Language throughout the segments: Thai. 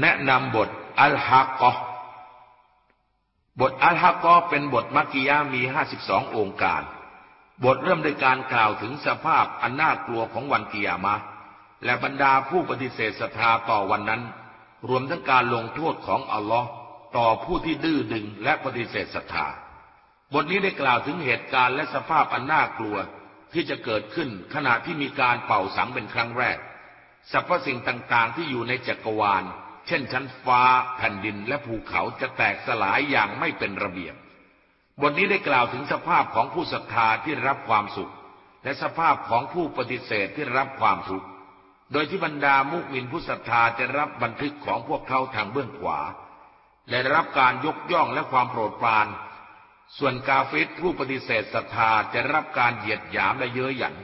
แนะนำบทอัลฮักกบทอัลฮักกเป็นบทมักกิยามีห้าสิบสององค์การ บทเริ่มด้วยการกล่าวถึงสภาพอันน่ากลัวของวันกิยามะ และบรรดาผู้ปฏิเสธศรัทธาต่อวันนั้น รวมทั้งการลงโทษของอัลลอฮ์ต่อผู้ที่ดื้อดึงและปฏิเสธศรัทธา บทนี้ได้กล่าวถึงเหตุการณ์และสภาพอันน่ากลัวที่จะเกิดขึ้นขณะที่มีการเป่าสังเป็นครั้งแรกสรรพสิ่งต่างๆที่อยู่ในจักรวาล เช่นชั้นฟ้า แผ่นดินและภูเขาจะแตกสลายอย่างไม่เป็นระเบียบบทนี้ได้กล่าวถึงสภาพของผู้ศรัทธาที่รับความสุข และสภาพของผู้ปฏิเสธที่รับความทุกข์โดยที่บรรดามุกมินผู้ศรัทธาจะรับบันทึกของพวกเขาทางเบื้องขวา และรับการยกย่องและความโปรดปราน ส่วนกาฟิรผู้ปฏิเสธศรัทธาจะรับการเหยียดหยามและเย้ยหยัน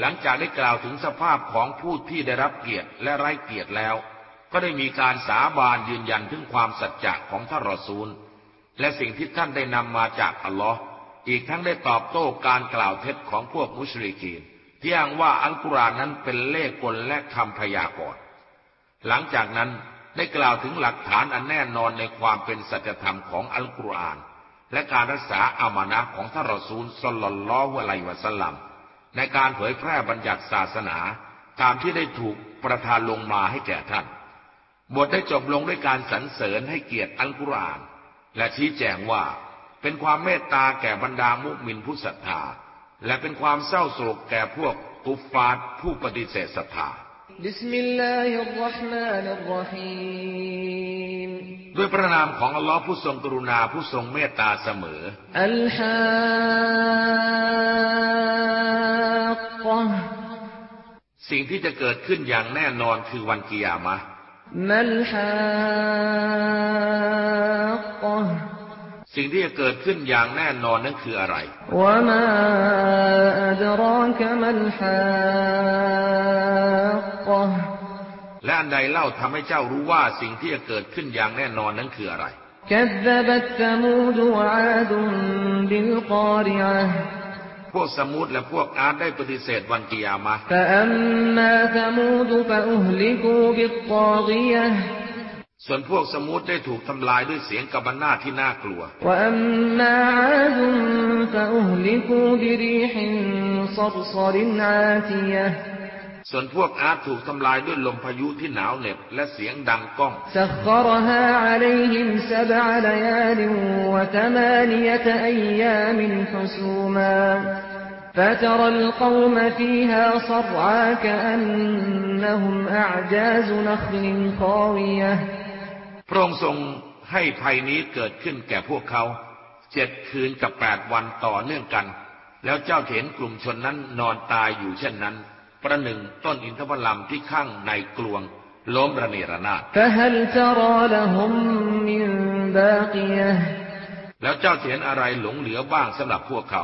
หลังจากได้กล่าวถึงสภาพของผู้ที่ได้รับเกียรติและไร้เกียรติแล้ว ก็ได้มีการสาบานยืนยันถึงความสัจจะของท่านรอซูล และสิ่งที่ท่านได้นำมาจากอัลลอฮ์อีกทั้งได้ตอบโต้การกล่าวเท็จของพวกมุชริกีนที่อ้างว่าอัลกุรอานนั้นเป็นเลขกลและคำพยากรณ์หลังจากนั้นได้กล่าวถึงหลักฐานอันแน่นอนในความเป็นสัจธรรมของอัลกุรอาน และการรักษาอามานะของท่านรอซูลสลลัลลอฮุอะลัยวะสัลลัมในการเผยแพร่บัญญัติศาสนา ตามที่ได้ถูกประทานลงมาให้แก่ท่าน บทได้จบลงด้วยการสรรเสริญให้เกียรติอัลกุรอาน และชี้แจงว่าเป็นความเมตตาแก่บรรดามุมินผู้ศรัทธา และเป็นความเศร้าโศกแก่พวกกุฟาดผู้ปฏิเสธศรัทธาด้วยพระนามของอัลลอฮ์ผู้ทรงกรุณาผู้ทรงเมตตาเสมอ อัลฮากสิ่งที่จะเกิดขึ้นอย่างแน่นอนคือวันกิยามะ มัลฮากสิ่งที่จะเกิดขึ้นอย่างแน่นอนนั่นคืออะไรและอันใดเล่าทำให้เจ้ารู้ว่าสิ่งที่จะเกิดขึ้นอย่างแน่นอนนั้นคืออะไร พวกสมุดและพวกอาร์ตได้ปฏิเสธวันกิยามะส่วนพวกสมุทรได้ถูกทำลายด้วยเสียงกับบรรนาที่น่ากลัว ส่วน พวกอาร์ตถูกทำลายด้วยลมพายุที่หนาวเหน็บและเสียงดังก้อง فترى القوم فيها صرعى كأنهم أعجاز نخل خاوية พระองค์ทรงให้ภัยนี้เกิดขึ้นแก่พวกเขาเจ็ดคืนกับแปดวันต่อเนื่องกัน แล้วเจ้าเห็นกลุ่มชนนั้นนอนตายอยู่เช่นนั้น ประหนึ่งต้นอินทผลัมที่ข้างในกลวง ล้มระเนระนาดแล้วเจ้าเห็นอะไรหลงเหลือบ้างสำหรับพวกเขา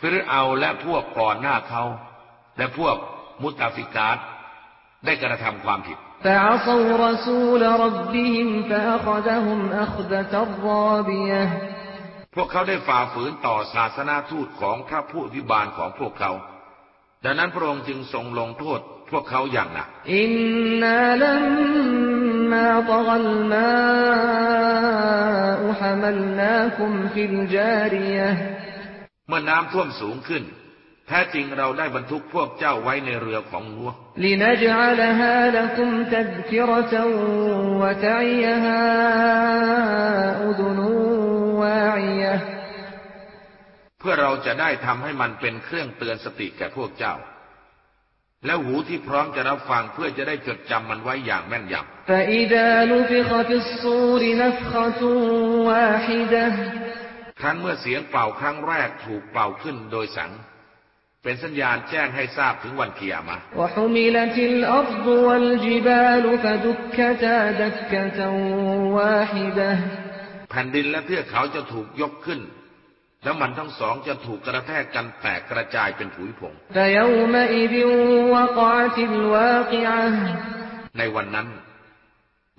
ฟิรเอาและพวกก่อนหน้าเขา และพวกมุตาฟิกาตได้กระทำความผิด พวกเขาได้ฝ่าฝืนต่อศาสนาทูตของพระผู้วิบาลของพวกเขา ดังนั้นพระองค์จึงทรงลงโทษพวกเขาอย่างหนัก อินนาลัมมาตกัลมาอุฮามัลนาคุมฟิลจารียะเมื่อน้ำท่วมสูงขึ้นแท้จริงเราได้บรรทุกพวกเจ้าไว้ในเรือของนัวเพื่อเราจะได้ทำให้มันเป็นเครื่องเตือนสติแก่พวกเจ้า แล้วหูที่พร้อมจะรับฟังเพื่อจะได้จดจำมันไว้อย่างแม่นยำครั้นเมื่อเสียงเป่าครั้งแรกถูกเป่าขึ้นโดยสัง เป็นสัญญาณแจ้งให้ทราบถึงวันเกียรมาแผ่นดินและเทือกเขาจะถูกยกขึ้น แล้วมันทั้งสองจะถูกกระแทกกันแตกกระจายเป็นผุยผงในวันนั้น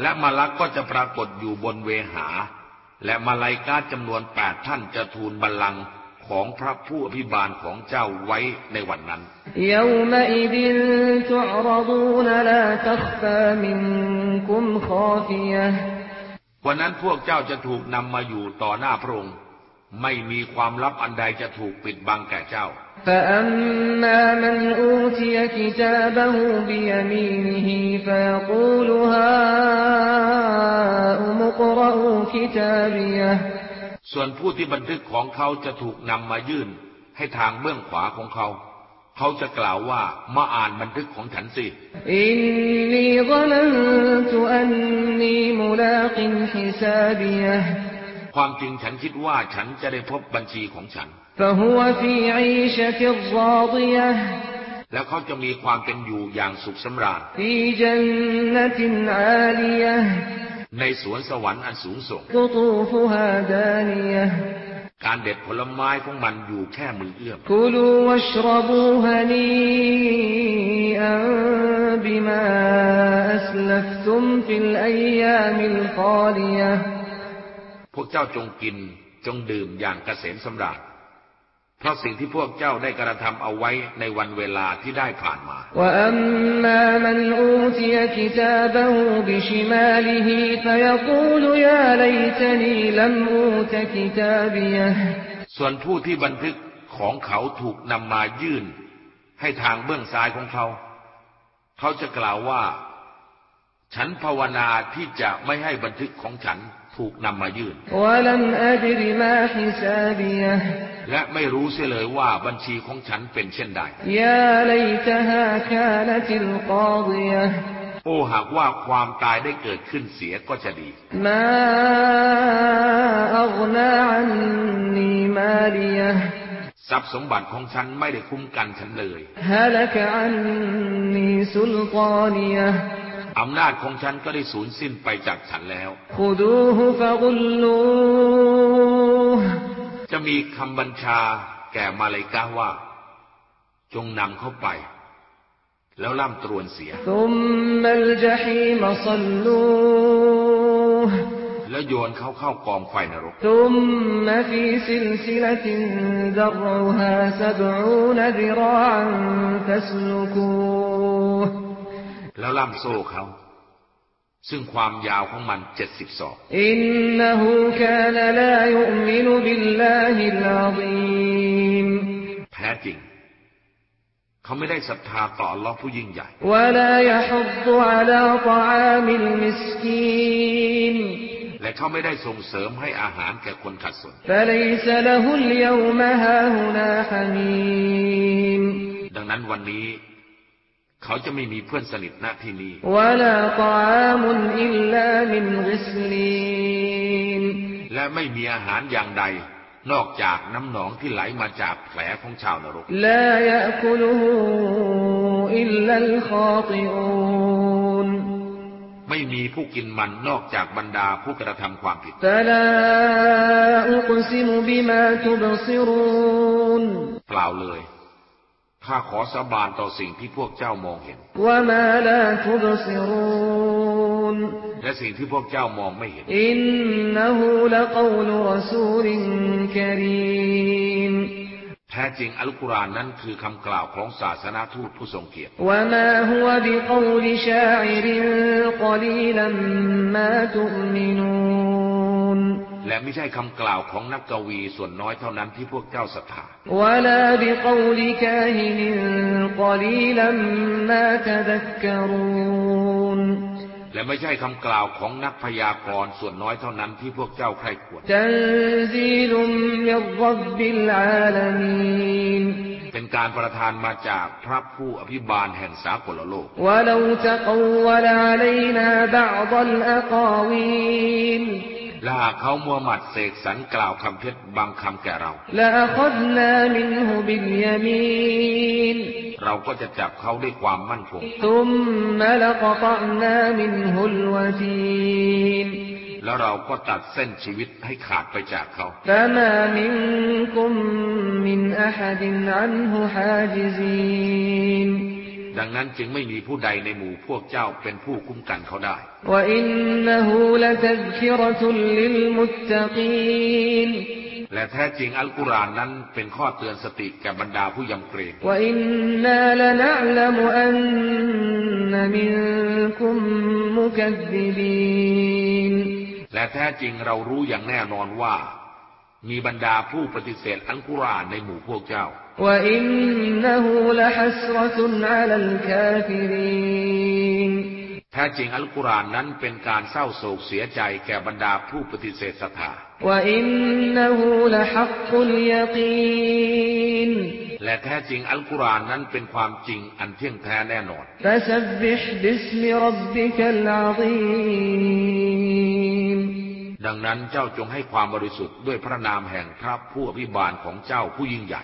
และมาลักก็จะปรากฏอยู่บนเวหา และมาลายกาจำนวนแปดท่านจะทูลบัลลังก์ของพระผู้อภิบาลของเจ้าไว้ในวันนั้นวันนั้นพวกเจ้าจะถูกนำมาอยู่ต่อหน้าพระองค์ ไม่มีความลับอันใดจะถูกปิดบังแก่เจ้า فأما من أوتي كتابه بيمينه فيقول هاؤم اقرءوا كتابيه ส่วนผู้ที่บันทึกของเขาจะถูกนำมายื่น ให้ทางเบื้องขวาของเขา เขาจะกล่าวว่ามาอ่านบันทึกของฉันสิ إني ظننت أني ملاق حسابيه ความจริงฉันคิดว่าฉันจะได้พบบัญชีของฉัน แล้วเขาจะมีความเป็นอยู่อย่างสุขสำราญในสวนสวรรค์อันสูงส่ง การเด็ดผลไม้ของมันอยู่แค่มือเอื้อมبما أسلفتم في الأيام الخالية พวกเจ้าจงกินจงดื่มอย่างเกษมสำราญเพราะสิ่งที่พวกเจ้าได้กระทำเอาไว้ในวันเวลาที่ได้ผ่านมาส่วนผู้ที่บันทึกของเขาถูกนำมายื่น ให้ทางเบื้องซ้ายของเขา เขาจะกล่าวว่า ฉันภาวนาที่จะไม่ให้บันทึกของฉัน ถูกนำมายื่น และไม่รู้เสียเลยว่าบัญชีของฉันเป็นเช่นใดโอ้หากว่าความตายได้เกิดขึ้นเสียก็จะดีทรัพย์สมบัติของฉันไม่ได้คุ้มกันฉันเลย อำนาจของฉันก็ได้สูญสิ้นไปจากฉันแล้วจะมีคำบัญชาแก่มาเลกาว่า จงนำเข้าไป แล้วล่ามตรวนเสียแล้วโยนเขาเข้ากองไฟนรกแล้ว แล้วล่ามโซ่เขา ซึ่งความยาวของมันเจ็ดสิบศอกإنه كان لا يؤمن بالله العظيمีมแท้จริง เขาไม่ได้ศรัทธาต่ออัลลอฮ์ผู้ยิ่งใหญ่และเขาไม่ได้ส่งเสริมให้อาหารแก่คนขัดสนดังนั้นวันนี้ เขาจะไม่มีเพื่อนสนิทณที่นี้และไม่มีอาหารอย่างใด นอกจากน้ำหนองที่ไหลมาจากแผลของชาวนรกไม่มีผู้กินมันนอกจากบรรดาผู้กระทำความผิดเปล่าเลย ข้าขอสาบานต่อสิ่งที่พวกเจ้ามองเห็น และสิ่งที่พวกเจ้ามองไม่เห็น อินนหูละกอลรสูลินกรีมแท้จริงอัลกุรอานนั้นคือคำกล่าวของศาสนาทูตผู้ทรงเกียรติและ และไม่ใช่คำกล่าวของนักกวีส่วนน้อยเท่านั้นที่พวกเจ้าศรัทธาและไม่ใช่คำกล่าวของนักพยากรณ์ส่วนน้อยเท่านั้นที่พวกเจ้าใครควรเป็นการประทานมาจากพระผู้อภิบาลแห่งสากลโลกและกถ้าพวกเจ้า แลาเขามัวหมัดเสกสรรกล่าวคำเท็จบางคำแก่เรา เราก็จะจับเขาด้วยความมั่นคงแล้วเราก็ตัดเส้นชีวิตให้ขาดไปจากเขามินกุมมินอะฮดินอันฮุฮาจิซีน ดังนั้นจึงไม่มีผู้ใดในหมู่พวกเจ้าเป็นผู้คุ้มกันเขาได้และแท้จริงอัลกุรอานนั้นเป็นข้อเตือนสติแก่บรรดาผู้ยำเกรงและแท้จริงเรารู้อย่างแน่นอนว่า มีบรรดาผู้ปฏิเสธอัลกุรอานในหมู่พวกเจ้า وإنه لحسرة على الكافرين แท้จริงอัลกุรอานนั้นเป็นการเศร้าโศกเสียใจแก่บรรดาผู้ปฏิเสธศรัทธา وإنه لحق اليقين และแท้จริงอัลกุรอานนั้นเป็นความจริงอันเที่ยงแท้แน่นอน فسبح باسم ربك العظيم ดังนั้นเจ้าจงให้ความบริสุทธิ์ด้วยพระนามแห่งพระผู้อภิบาลของเจ้าผู้ยิ่งใหญ่